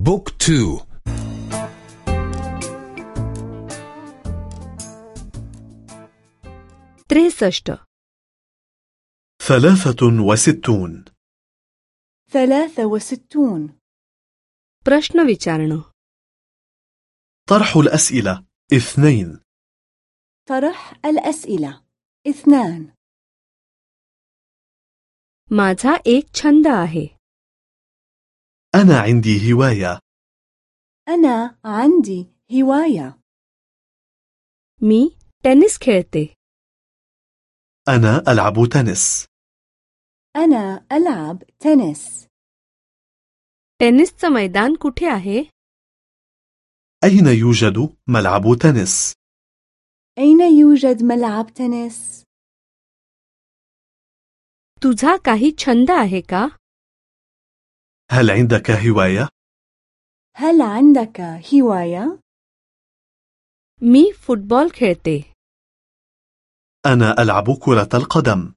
بوك تو त्रेसष्ट ثلاثة وستون ثلاثة وستون प्रश्न विचारणं طرح الأسئلة اثنين طرح الأسئلة اثنان माझा एक छंद आहे أنا عندي هواية أنا عندي هواية मी टेनिस खेळते أنا ألعب تنس أنا ألعب تنس टेनिसचं मैदान कुठे आहे أين يوجد ملعب تنس؟ أين يوجد ملعب تنس؟ तुझा काही छंद आहे का هل عندك هواية؟ هل عندك هواية؟ मी फुटबॉल खेळते أنا ألعب كرة القدم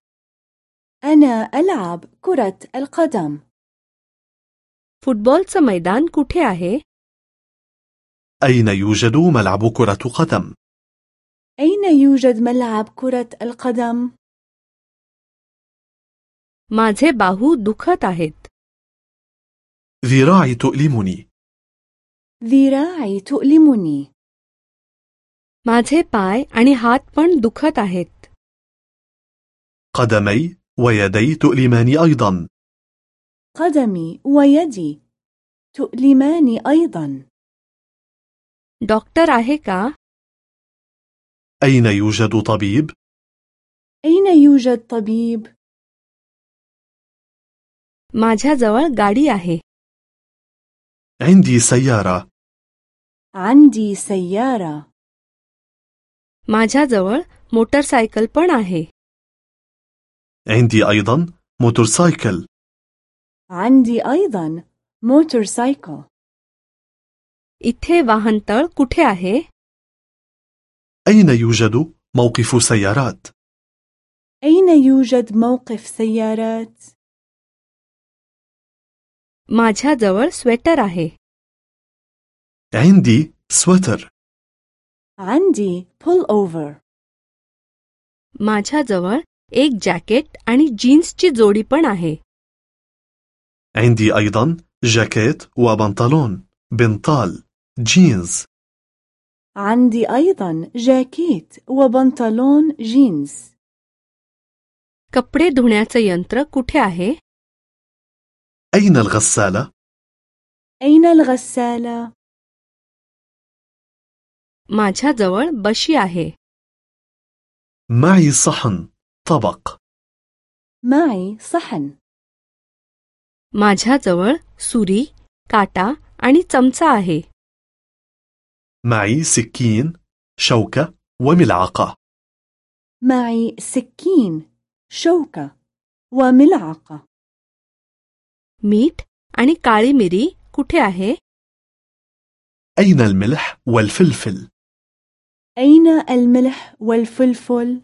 أنا ألعب كرة القدم फुटबॉलचं मैदान कुठे आहे أين يوجد ملعب كرة قدم؟ أين يوجد ملعب كرة القدم؟ माझे बाहू दुखत आहेत ذراعي تؤلمني ذراعي تؤلمني माझे पाय आणि हात पण दुखत आहेत قدمي ويدي تؤلماني أيضا قدمي ويدي تؤلماني أيضا डॉक्टर आहे का أين يوجد طبيب؟ أين يوجد طبيب؟ माझ्याजवळ गाडी आहे عندي سيارة عندي سيارة माझ्याजवळ मोटरसायकल पण आहे عندي أيضا موتورسايكل عندي أيضا موتورسايكل इथे वाहनतळ कुठे आहे أين يوجد موقف سيارات؟ أين يوجد موقف سيارات؟ माझ्याजवळ स्वेटर आहे عندي سويتر عندي pull over माझ्याजवळ एक जॅकेट आणि जीन्सची जोडी पण आहे عندي أيضا جاكيت وبنطلون بنطال جينز عندي أيضا جاكيت وبنطلون جينز कपडे धुण्याचं यंत्र कुठे आहे أين الغسالة؟ أين الغسالة؟ माझ्याजवळ बशी आहे معي صحن طبق معي صحن माझ्याजवळ सुरी काटा आणि चमचा आहे معي سكين شوكة وملعقة معي سكين شوكة وملعقة मीठ आणि काळी मिरी कुठे आहे أين الملح والفلفل؟ أين الملح والفلفل؟